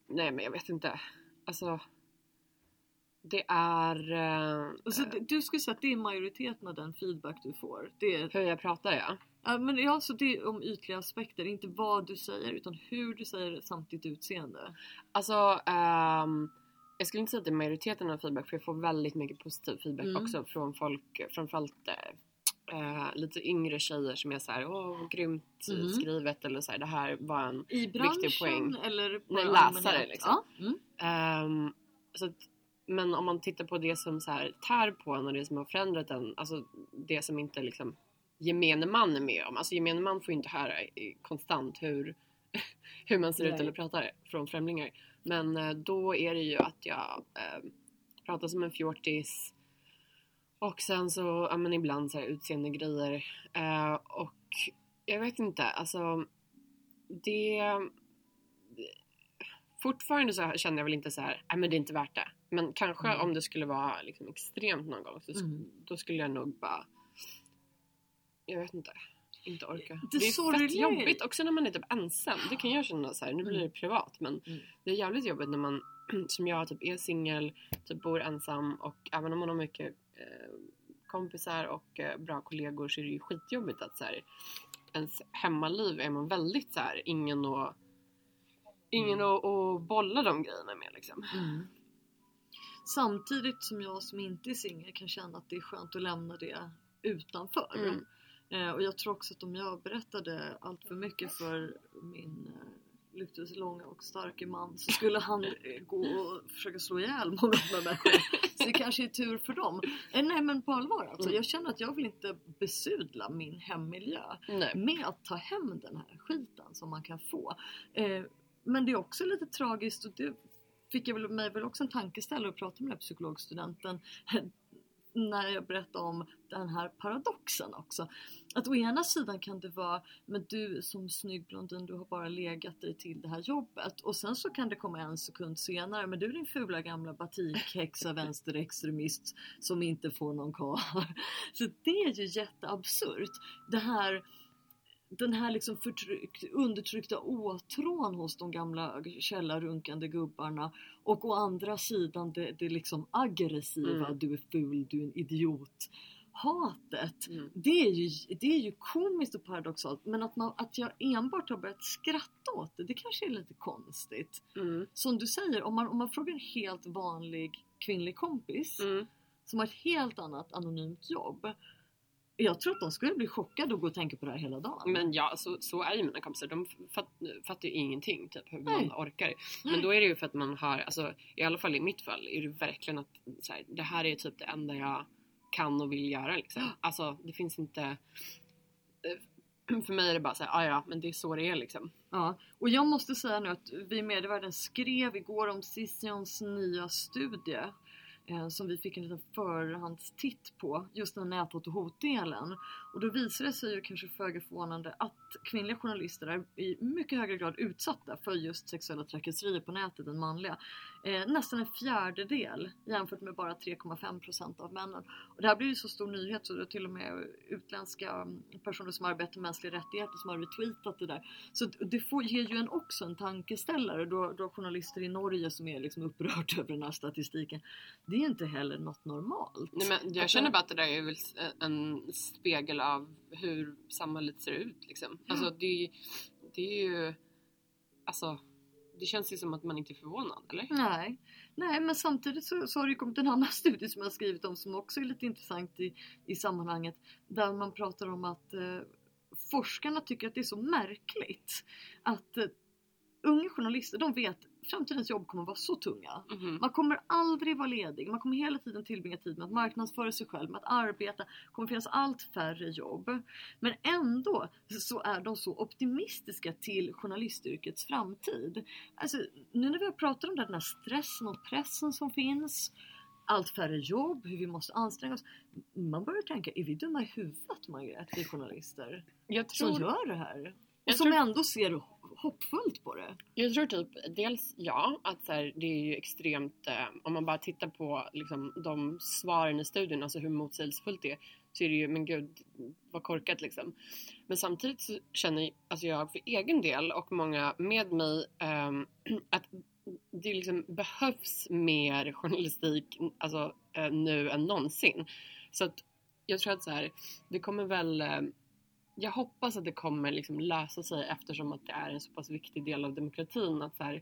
nej men jag vet inte. Alltså. Det är eh, Alltså, det- du skulle säga att det är majoriteten av den feedback du får. Det är, hur jag pratar ja. ja, men ja, så det är om ytliga aspekter, inte vad du säger utan hur du säger det samt ditt utseende. Alltså ehm, jag skulle inte säga att det är majoriteten av feedback för jag får väldigt mycket positiv feedback Mm. också från folk, framförallt eh, lite yngre tjejer som är såhär åh grymt Mhm. skrivet eller så här, det här var en I Viktig branschen poäng. eller Nej, bara läsare, liksom. Ja. Mm. Ehm, så att, men om man tittar på det som så här tär på en och det som har förändrat en, alltså det som inte liksom gemene man är med om. Alltså gemene man får ju inte höra konstant hur, hur man ser ut Nej. eller pratar från främlingar. Men eh, då är det ju att jag eh, pratar som en fjortis och sen så, ja men ibland så här utseende grejer. Eh, och jag vet inte, alltså det fortfarande så känner jag väl inte så här, nej men det är inte värt det. Men kanske Mm. om det skulle vara liksom extremt någon gång så Mm. då skulle jag nog bara, jag vet inte, inte orka. Det Det, är sorgliga fett jobbigt också när man är typ ensam. Det kan jag känna så här, nu blir det Mm. privat men Mm. det är jävligt jobbigt när man som jag typ är singel, typ bor ensam och även om man har mycket eh, kompisar och eh, bra kollegor så är det ju skitjobbigt att så här, ens hemmaliv är man väldigt så här, ingen att ingen att, att bolla de grejerna med liksom. Mm. Samtidigt som jag som inte är singel kan känna att det är skönt att lämna det utanför. Mm. Eh, och jag tror också att om jag berättade allt för mycket för min eh, lyckelselånga och starke man så skulle han eh, gå och försöka slå ihjäl många andra människor. Så det kanske är tur för dem. Eh, nej men på allvar alltså. Jag känner att jag vill inte besudla min hemmiljö Nej. med att ta hem den här skiten som man kan få. Men det är också lite tragiskt och det fick jag väl, mig väl också en tankeställare att prata med den här psykologstudenten när jag berättade om den här paradoxen också. Att å ena sidan kan det vara, men du som snygg blondin, du har bara legat dig till det här jobbet. Och sen så kan det komma en sekund senare, men du din fula gamla batikhäxa vänsterextremist som inte får någon karl. Så det är ju jätteabsurt. Det här den här liksom förtryck, undertryckta åtrån hos de gamla källarrunkande gubbarna och å andra sidan det, det liksom aggressiva, Mm. du är ful, du är en idiot hatet. Mm. Det är, ju, det är ju komiskt och paradoxalt men att, man, att jag enbart har börjat skratta åt det, det kanske är lite konstigt. Mm. Som du säger, om man, om man frågar en helt vanlig kvinnlig kompis Mm. som har ett helt annat anonymt jobb. Jag tror att de skulle bli chockade och gå och tänka på det här hela dagen. Men ja, så, så är ju mina kompisar. De fatt, fattar ju ingenting typ hur Nej. man orkar. Nej. Men då är det ju för att man har, alltså i alla fall i mitt fall, är det verkligen att så här, det här är typ det enda jag kan och vill göra liksom. Alltså det finns inte eh, för mig är det bara såhär, ah, ja men det är så det är liksom. Ja, och jag måste säga nu att vi i Medievärlden skrev igår om Cicions nya studie Eh, som vi fick en liten förhandstitt på, just den här näthat och hotdelen. Och då visade det sig ju kanske föga förvånande att kvinnliga journalister är i mycket högre grad utsatta för just sexuella trakasserier på nätet än manliga. Eh, nästan en fjärdedel jämfört med bara 3,5% av männen. Och det här blir ju så stor nyhet så det är till och med utländska mm, personer som arbetar med mänskliga rättigheter som har retweetat det där. Så det får, ger ju en också en tankeställare då, då journalister i Norge som är liksom upprörda över den här statistiken. Det är inte heller något normalt. Nej, men jag känner det- bara att det där är väl en spegel av hur samhället ser ut liksom. Alltså det, är- det är ju, alltså det känns ju som att man inte är förvånad eller? Nej, nej men samtidigt så, så har det ju kommit en annan studie som jag har skrivit om som också är lite intressant i, i sammanhanget. Där man pratar om att eh, forskarna tycker att det är så märkligt att eh, unga journalister, de vet framtidens jobb kommer vara så tunga. Mhm. Man kommer aldrig vara ledig, man kommer hela tiden tillbringa tid med att marknadsföra sig själv, med att arbeta, det kommer finnas allt färre jobb. Men ändå så är de så optimistiska till journalistyrkets framtid. Alltså nu när vi har pratat om den här stressen och pressen som finns, allt färre jobb, hur vi måste anstränga oss. Man börjar tänka, är vi dumma i huvudet Margret, vi journalister? Jag Som tror, gör det här? Och som tror- ändå ser hoppfullt på det. Jag tror typ dels ja, att så här, det är ju extremt, eh, om man bara tittar på liksom, de svaren i studien, alltså hur motsägelsefullt det är, så är det ju, men gud vad korkat liksom. Men samtidigt så känner alltså jag för egen del och många med mig eh, att det liksom behövs mer journalistik alltså, eh, nu än någonsin. Så att jag tror att så här, det kommer väl eh, jag hoppas att det kommer liksom lösa sig eftersom att det är en så pass viktig del av demokratin att så här,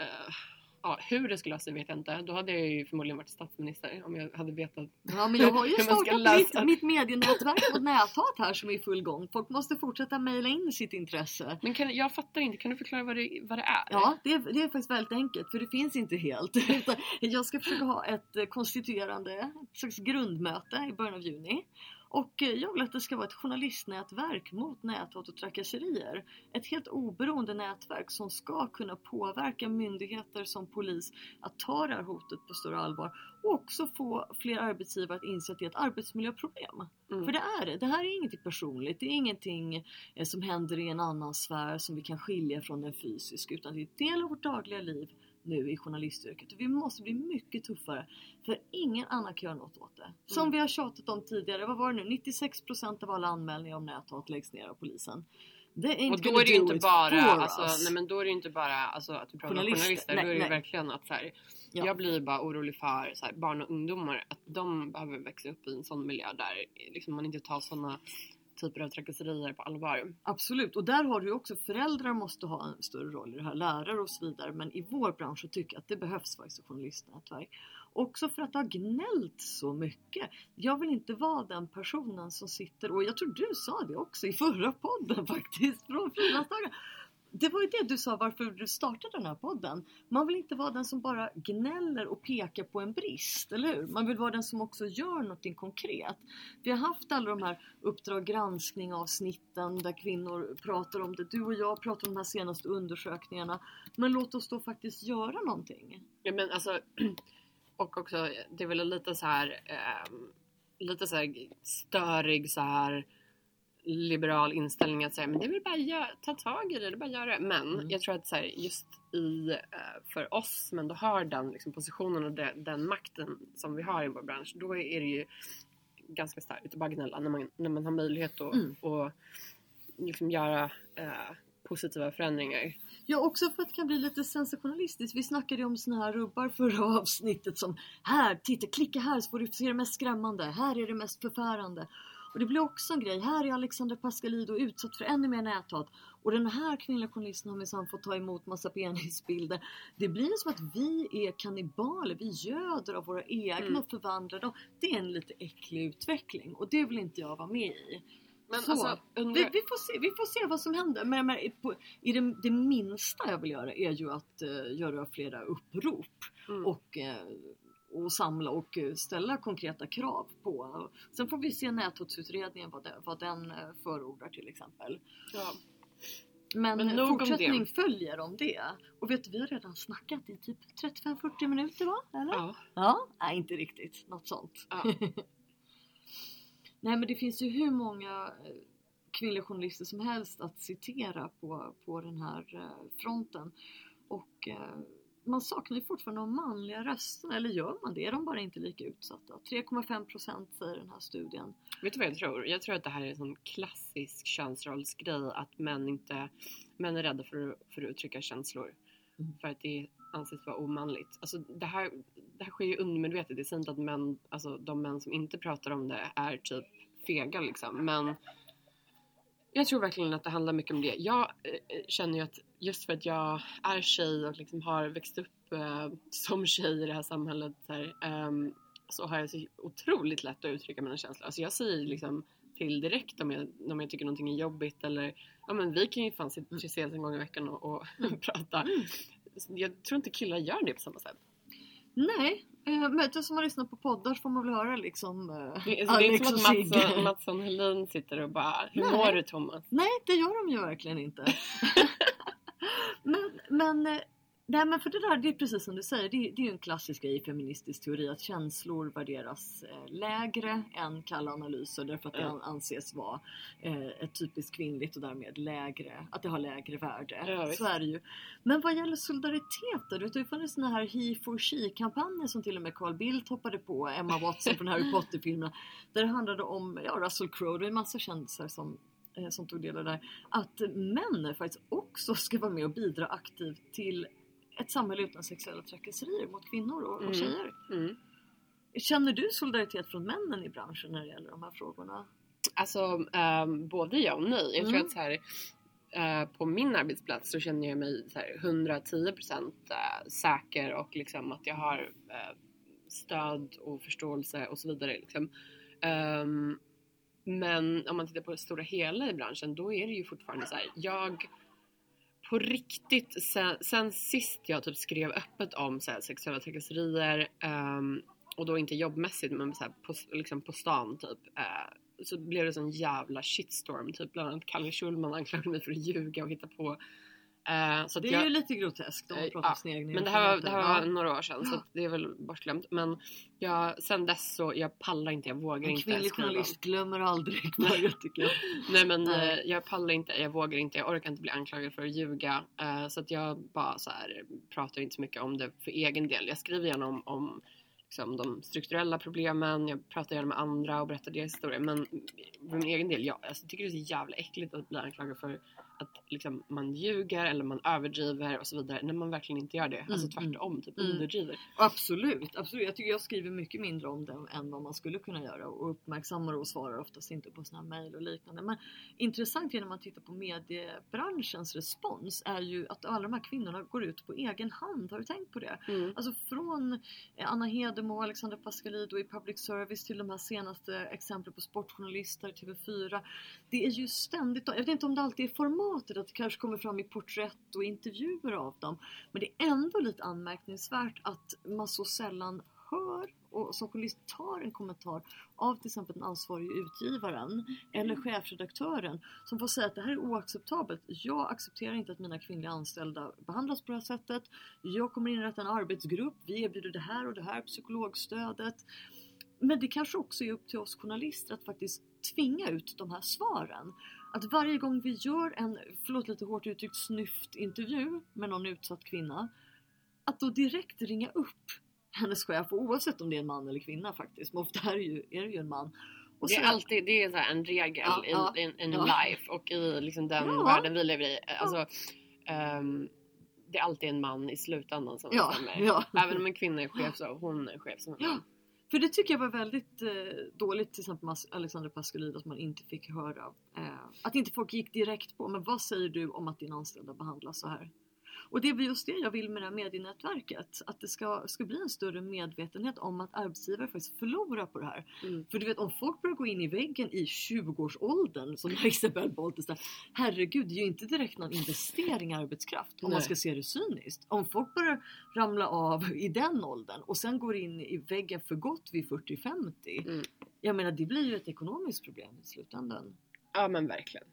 eh, ja, hur det skulle lösa sig vet jag inte. Då hade jag ju förmodligen varit statsminister om jag hade vetat. Ja men jag har ju startat mitt, mitt medienätverk mot näthat här som är i full gång. Folk måste fortsätta mejla in sitt intresse. Men kan, jag fattar inte, kan du förklara vad det, vad det är? Ja, det är, det är faktiskt väldigt enkelt för det finns inte helt. Jag ska försöka ha ett konstituerande, ett slags grundmöte i början av juni. Och eh, jag vill att det ska vara ett journalistnätverk mot näthat och trakasserier. Ett helt oberoende nätverk som ska kunna påverka myndigheter som polis att ta det här hotet på större allvar och också få fler arbetsgivare att inse att det är ett arbetsmiljöproblem. Mm. För det är det. Det här är ingenting personligt. Det är ingenting eh, som händer i en annan sfär som vi kan skilja från den fysiska utan det är en del av vårt dagliga liv nu i journalistyrket vi måste bli mycket tuffare för ingen annan kan göra något åt det. Som Mm. vi har tjatat om tidigare, vad var det nu? 96% av alla anmälningar om näthat läggs ner av polisen. Det är Och inte då är det ju inte bara, alltså, nej men då är det inte bara alltså, att vi pratar om Journalister. journalister, Nej, då är det nej. verkligen att så här, Ja. jag blir bara orolig för så här, barn och ungdomar, att de behöver växa upp i en sån miljö där liksom, man inte tar såna typer av trakasserier på allvar. Absolut, och där har du också föräldrar måste ha en större roll i det här, lärare och så vidare. Men i vår bransch så tycker jag att det behövs faktiskt ett journalistnätverk. Också för att det har gnällt så mycket. Jag vill inte vara den personen som sitter, och jag tror du sa det också i förra podden faktiskt, från frilansdagar. Det var ju det du sa varför du startade den här podden. Man vill inte vara den som bara gnäller och pekar på en brist, eller hur? Man vill vara den som också gör någonting konkret. Vi har haft alla de här Uppdrag granskning avsnitten där kvinnor pratar om det. Du och jag pratar om de här senaste undersökningarna. Men låt oss då faktiskt göra någonting. Ja, men alltså, och också, det är väl lite så här, ehm, lite så här störig så här liberal inställning att säga men det är väl bara att gö- ta tag i det, det är bara göra det. Men Mm. jag tror att så här, just i, eh, för oss som ändå har den liksom, positionen och den, den makten som vi har i vår bransch, då är det ju ganska starkt att bara gnälla när man, när man har möjlighet att Mm. och liksom göra eh, positiva förändringar. Ja, också för att det kan bli lite sensationalistiskt. Vi snackade ju om såna här rubbar förra avsnittet som Här, titta, klicka här så får du se det mest skrämmande. Här är det mest förfärande. Och det blir också en grej. Här är Alexander Pascalido utsatt för ännu mer näthat. Och den här kvinnliga journalisten har minsann fått ta emot massa penisbilder. Det blir som att vi är kannibaler. Vi göder av våra egna Mm. och förvandlar dem. Det är en lite äcklig utveckling och det vill inte jag vara med i. Men Så, alltså, Vi, undrar, vi, får se, vi får se vad som händer. Men, men på, i det, det minsta jag vill göra är ju att eh, göra flera upprop mm. och, eh, och samla och eh, ställa konkreta krav på. Sen får vi se näthotsutredningen vad, det, vad den eh, förordar till exempel. ja. Men, Men fortsättning följer om det. Och vet du, vi har redan snackat i typ 35-40 minuter va? Eller? ja. Ja, nej inte riktigt. Något sånt. Ja. Nej men det finns ju hur många eh, kvinnliga journalister som helst att citera på, på den här fronten. Och man saknar ju fortfarande de manliga rösterna, eller gör man det? Är de bara inte lika utsatta? 3,5% säger den här studien. Vet du vad jag tror? Jag tror att det här är en sån klassisk könsrollsgrej att män inte män är rädda för, för att uttrycka känslor. Mm. För att det anses vara omanligt. Alltså det här, det här sker ju undermedvetet. Det är inte att män, alltså de män som inte pratar om det är typ fega liksom. Men jag tror verkligen att det handlar mycket om det. Jag eh, känner ju att just för att jag är tjej och liksom har växt upp eh, som tjej i det här samhället så, här, ehm, så har jag så otroligt lätt att uttrycka mina känslor. Alltså jag säger liksom till direkt om jag, om jag tycker någonting är jobbigt eller ja men vi kan ju fan sitta- ses en gång i veckan och, och prata. Mm. Jag tror inte killar gör det på samma sätt. Nej, eh, men du som har lyssnat på poddar så får man väl höra liksom eh, så det är Alex inte som att Sigge. Mattsson, Mattsson Helin sitter och bara Hur Nej. mår du Thomas? Nej, det gör de ju verkligen inte. men men eh, Nej men för det där, det är precis som du säger, det, är- det är ju en klassisk grej i feministisk teori att känslor värderas eh, lägre än kalla analyser därför att det Ja. an- anses vara eh, ett typiskt kvinnligt och därmed lägre, att det har lägre värde. Ja. Så är det ju. Men vad gäller solidaritet då? Det har ju funnits såna här He for She kampanjer som till och med Carl Bildt hoppade på, Emma Watson från Harry Potter-filmerna. Där det handlade om ja, Russell Crowe, det är en massa kändisar som eh, som tog del av det där, att män faktiskt också ska vara med och bidra aktivt till ett samhälle utan sexuella trakasserier mot kvinnor och, Mm. och tjejer. Mm. Känner du solidaritet från männen i branschen när det gäller de här frågorna? Alltså ehm, både ja och nej. Jag tror Mm. att så här, eh, på min arbetsplats så känner jag mig så här, 110% eh, säker och liksom att jag har eh, stöd och förståelse och så vidare. Liksom. Ehm, men om man tittar på det stora hela i branschen då är det ju fortfarande så här. Jag på riktigt sen, sen sist jag typ skrev öppet om så här, sexuella trakasserier um, och då inte jobbmässigt men så här, på, liksom på stan typ uh, så blev det sån jävla shitstorm. Typ bland annat Kalle Schulman anklagade mig för att ljuga och hitta på Eh, så Det är jag, ju lite groteskt om man Eh, pratar ja, egna men det här, var, det här var några år sedan så det är väl bortglömt. Men jag, sen dess så jag pallar inte, jag vågar En inte kvinnlig skriva om- journalist glömmer aldrig börja tycker jag. Nej men Nej. eh, jag pallar inte, jag vågar inte, jag orkar inte bli anklagad för att ljuga. Eh, så att jag bara så här, pratar inte så mycket om det för egen del. Jag skriver gärna om, om liksom, de strukturella problemen, jag pratar gärna med andra och berättar deras historia. Men för min egen del, jag alltså, tycker det är så jävla äckligt att bli anklagad för att liksom, man ljuger eller man överdriver och så vidare när man verkligen inte gör det. Alltså Mm, tvärtom, typ mm. underdriver. Absolut, absolut. Jag tycker jag skriver mycket mindre om det än vad man skulle kunna göra och uppmärksammar och svarar oftast inte på såna här mejl och liknande. Men intressant är när man tittar på mediebranschens respons är ju att alla de här kvinnorna går ut på egen hand. Har du tänkt på det? Mm. Alltså från eh, Anna Hedemo och Alexandra Pascalidou i public service till de här senaste exemplen på sportjournalister, TV4. Det är ju ständigt, jag vet inte om det alltid är formatet, att det kanske kommer fram i porträtt och intervjuer av dem. Men det är ändå lite anmärkningsvärt att man så sällan hör och som journalist tar en kommentar av till exempel den ansvarige utgivaren eller chefredaktören som får säga att det här är oacceptabelt. Jag accepterar inte att mina kvinnliga anställda behandlas på det här sättet. Jag kommer inrätta en arbetsgrupp. Vi erbjuder det här och det här psykologstödet. Men det kanske också är upp till oss journalister att faktiskt tvinga ut de här svaren. Att varje gång vi gör en, förlåt lite hårt uttryckt, snyft intervju med någon utsatt kvinna att då direkt ringa upp hennes chef, oavsett om det är en man eller kvinna faktiskt, men ofta är det ju, är det ju en man. Och Det är säga- alltid det är så en regel Ja, i ja, in, in ja. life och i liksom den Ja. världen vi lever i. Alltså, ehm, det är alltid en man i slutändan som bestämmer. Även om en kvinna är chef så hon är chef som en man. För det tycker jag var väldigt eh, dåligt till exempel med Alexander Pascalid att man inte fick höra eh, att inte folk gick direkt på men vad säger du om att din anställda behandlas så här? Och det är väl just det jag vill med det här medienätverket. Att det ska, ska bli en större medvetenhet om att arbetsgivare faktiskt förlorar på det här. Mm. För du vet om folk börjar gå in i väggen i 20-årsåldern som Isabel Boltes där. Herregud det är ju inte direkt någon investering i arbetskraft om man Nej. ska se det cyniskt. Om folk börjar ramla av i den åldern och sen går in i väggen för gott vid 40-50. Mm. Jag menar det blir ju ett ekonomiskt problem i slutändan. Ja men verkligen.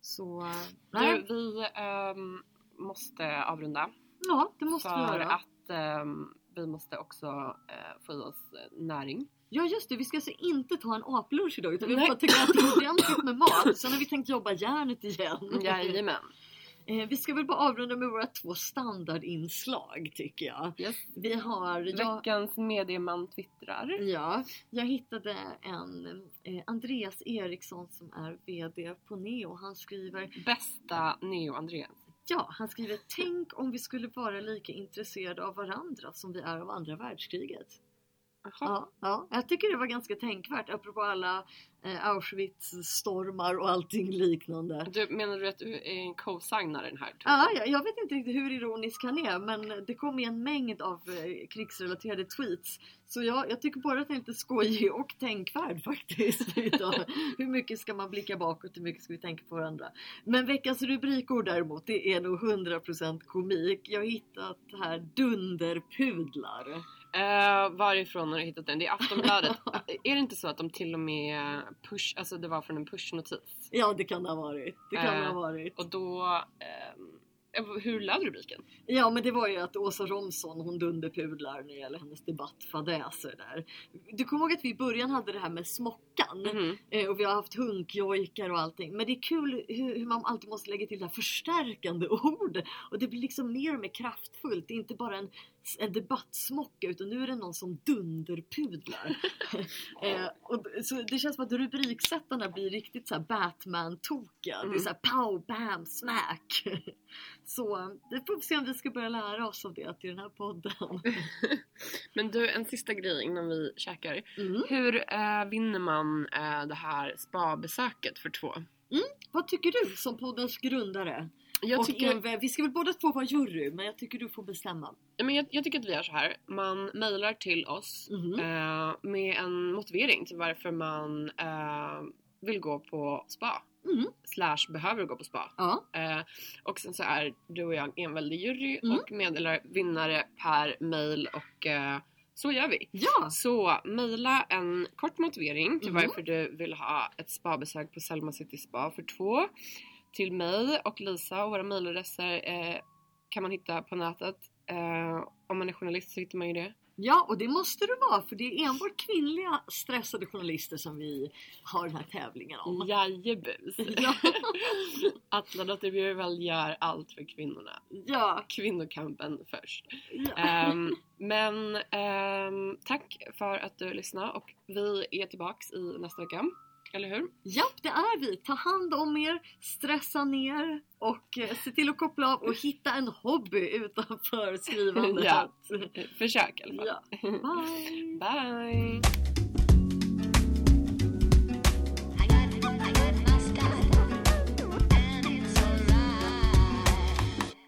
Så eh, Du, nej, vi ehm, måste avrunda. ja det måste vi för göra. att ehm, vi måste också eh, få i oss eh, näring. Ja just det, vi ska alltså inte ta en aplunch idag utan vi bara tänker äta ordentligt med mat. Sen har vi tänkt jobba järnet igen. Jajamän. Eh, vi ska väl bara avrunda med våra två standardinslag tycker jag. Yes. Vi har... Jag, Veckans medieman twittrar. ja, jag hittade en eh, Andreas Eriksson som är VD på Neo. Han skriver Bästa Neo Andreas. Ja, han skriver Tänk om vi skulle vara lika intresserade av varandra som vi är av andra världskriget. Ja, ja, jag tycker det var ganska tänkvärt apropå alla eh, Auschwitz-stormar och allting liknande. Du, menar du att du är en co-signare den här? tweeten? Ja, jag, jag vet inte riktigt hur ironisk han är men det kom en mängd av eh, krigsrelaterade tweets. Så jag, jag tycker både att den är lite skojig och tänkvärd faktiskt. Utav hur mycket ska man blicka bakåt, hur mycket ska vi tänka på varandra. Men veckans rubrikord däremot, det är nog 100% komik. Jag har hittat här dunderpudlar. Eh, varifrån har du hittat den? Det är Aftonbladet. är det inte så att de till och med push, alltså det var från en pushnotis? Ja det kan det ha varit. Det kan det Eh, ha varit. Och då, Eh, Hur löd rubriken? Ja men det var ju att Åsa Romson hon dunderpudlar när det gäller hennes debattfadäser där. Du kommer ihåg att vi i början hade det här med smockan Mhm. eh, och vi har haft hunkjojkar och allting. Men det är kul hur, hur man alltid måste lägga till det här förstärkande ord. Och det blir liksom mer och mer kraftfullt. Det är inte bara en, en debattsmocka utan nu är det någon som dunderpudlar. eh, och, så det känns som att rubriksättarna blir riktigt så här Batman-tokiga. Det är Mm. så här pow, bam, smack. Så det får vi se om vi ska börja lära oss av det till den här podden. Men du, en sista grej innan vi käkar. Mm. Hur eh, vinner man eh, det här spa-besöket för två? Vad tycker du som poddens grundare? Jag och tycker, Enve, vi ska väl båda två vara jury men jag tycker du får bestämma. men jag, jag tycker att vi gör så här. Man mejlar till oss Mhm. eh, med en motivering till varför man eh, vill gå på spa. Mm. Slash behöver gå på spa. Ja. Eh, och sen så är du och jag enväldig jury Mm. och meddelar vinnare per mail och eh, så gör vi. Ja! Så mejla en kort motivering till Mhm. varför du vill ha ett spabesök på Selma City Spa för två. Till mig och Lisa och våra mejladresser eh, kan man hitta på nätet. Eh, om man är journalist så hittar man ju det. Ja, och det måste du vara för det är enbart kvinnliga stressade journalister som vi har den här tävlingen om. Jajebus! Ja. Atla Bjurvall gör allt för kvinnorna. Ja, Kvinnokampen först. ja. Ehm, men ehm, tack för att du lyssnade och vi är tillbaks i nästa vecka. Eller hur? Japp, det är vi. Ta hand om er, stressa ner och eh, se till att koppla av och hitta en hobby utanför skrivandet. Ja. Försök i alla fall. Ja. Bye! Bye!